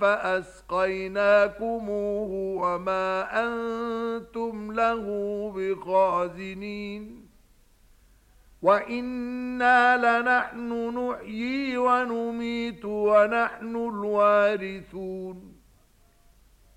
فأسقيناكموه وما أنتم له بخازنين. وإنا لنحن نحيي ونميت ونحن الوارثون.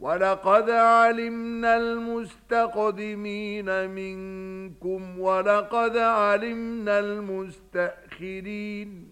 وَلَقَدْ عَلِمْنَا الْمُسْتَقْدِمِينَ مِنْكُمْ وَلَقَدْ عَلِمْنَا الْمُسْتَأْخِرِينَ.